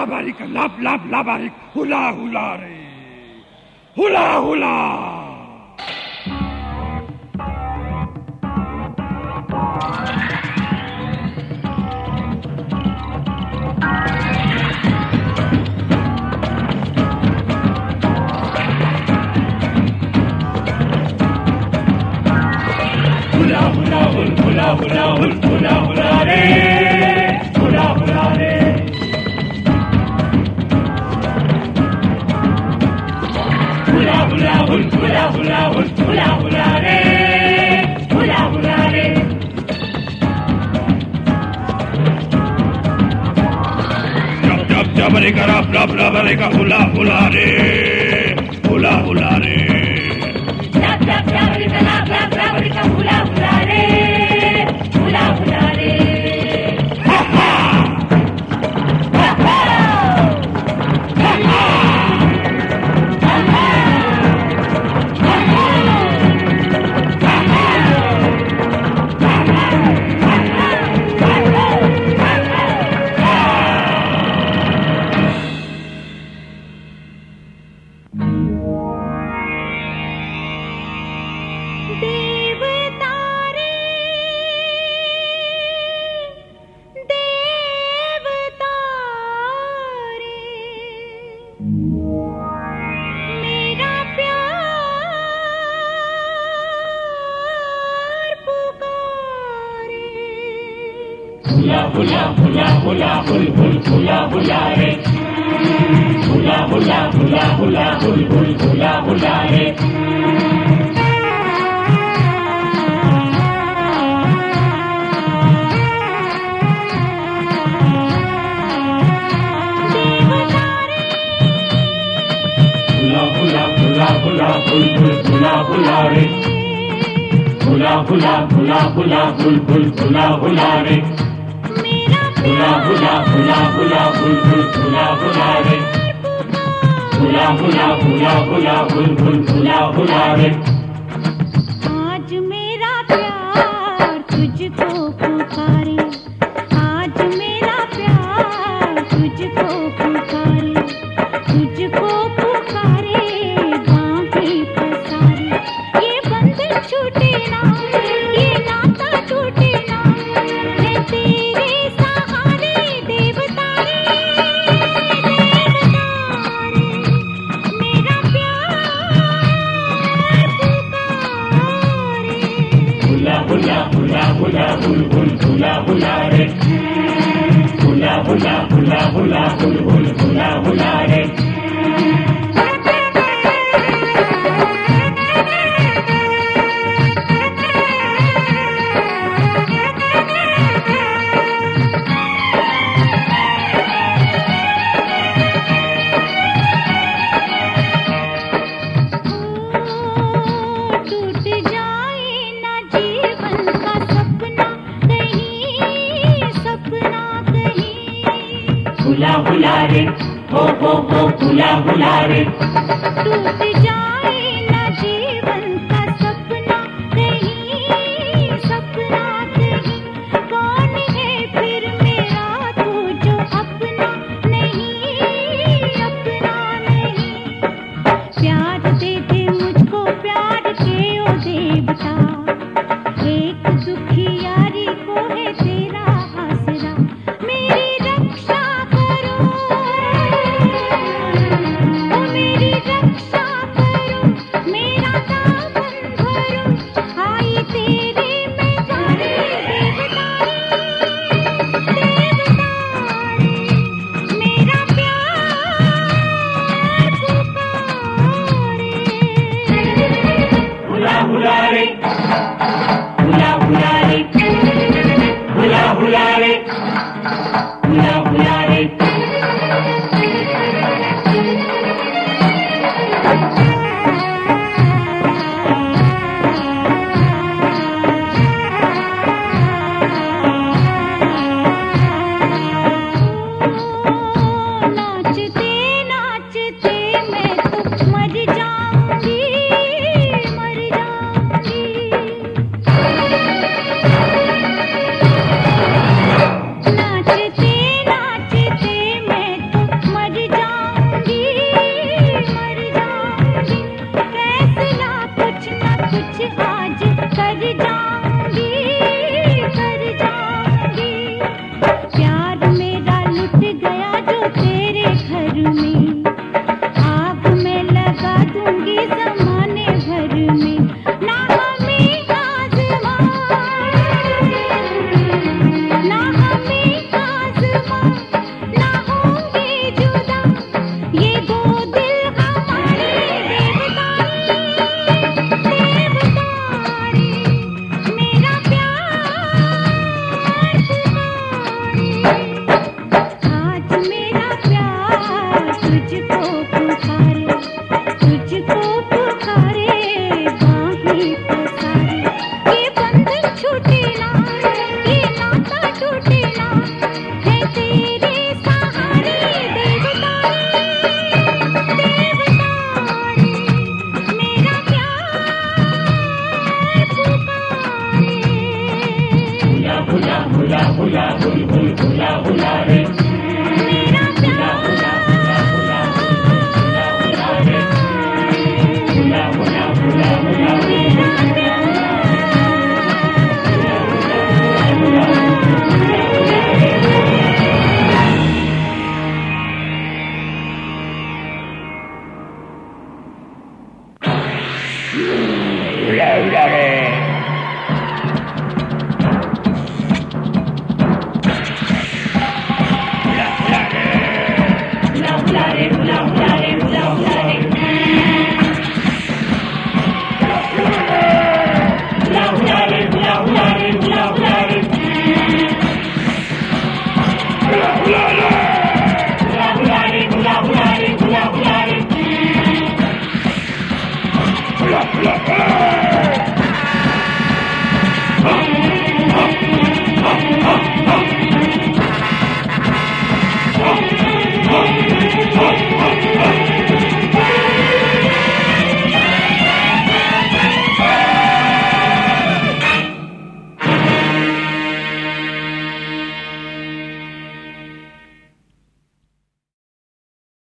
Sabarika, lap, lap, labarik, hula, hula, re. Hula, hula. Hula, Jabari kara, blah blah blah, hula hula re, hula hula re. हुला हुला हुला बुल बुल हुला हुला रे हुला हुला हुला हुला बुल बुल हुला हुला रे भुला भुला भुला भुला बुल बुल भुला भुला रे भुला भुला भुला भुला भुल भुल भुला भुला रे भुला भुला भुला भुला भुल भुल भुला भुला रे hula, hula, re. Hula, hula, re. Ho, ho, ho, hula, hula, re. टूट जाए ना जीवन का सपना कहीं सपना कहीं कौन है फिर मेरा तू जो अपना नहीं अपना नहीं प्यार दे दे मुझको प्यार के ओ देवता एक Yeah. Yeah, yeah, yeah.